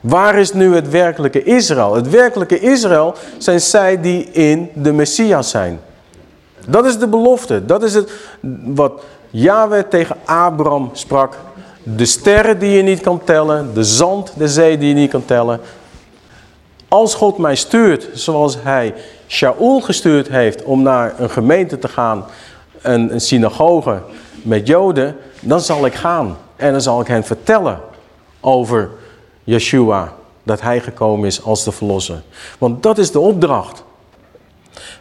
Waar is nu het werkelijke Israël? Het werkelijke Israël zijn zij die in de Messias zijn. Dat is de belofte. Dat is het wat Yahweh tegen Abraham sprak. De sterren die je niet kan tellen. De zand, de zee die je niet kan tellen. Als God mij stuurt zoals hij Shaul gestuurd heeft om naar een gemeente te gaan. Een, een synagoge met joden. Dan zal ik gaan. En dan zal ik hen vertellen over Yeshua. Dat hij gekomen is als de verlosser. Want dat is de opdracht.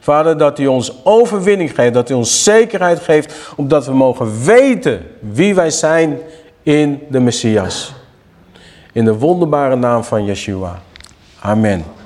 Vader, dat u ons overwinning geeft, dat u ons zekerheid geeft, omdat we mogen weten wie wij zijn in de Messias. In de wonderbare naam van Yeshua. Amen.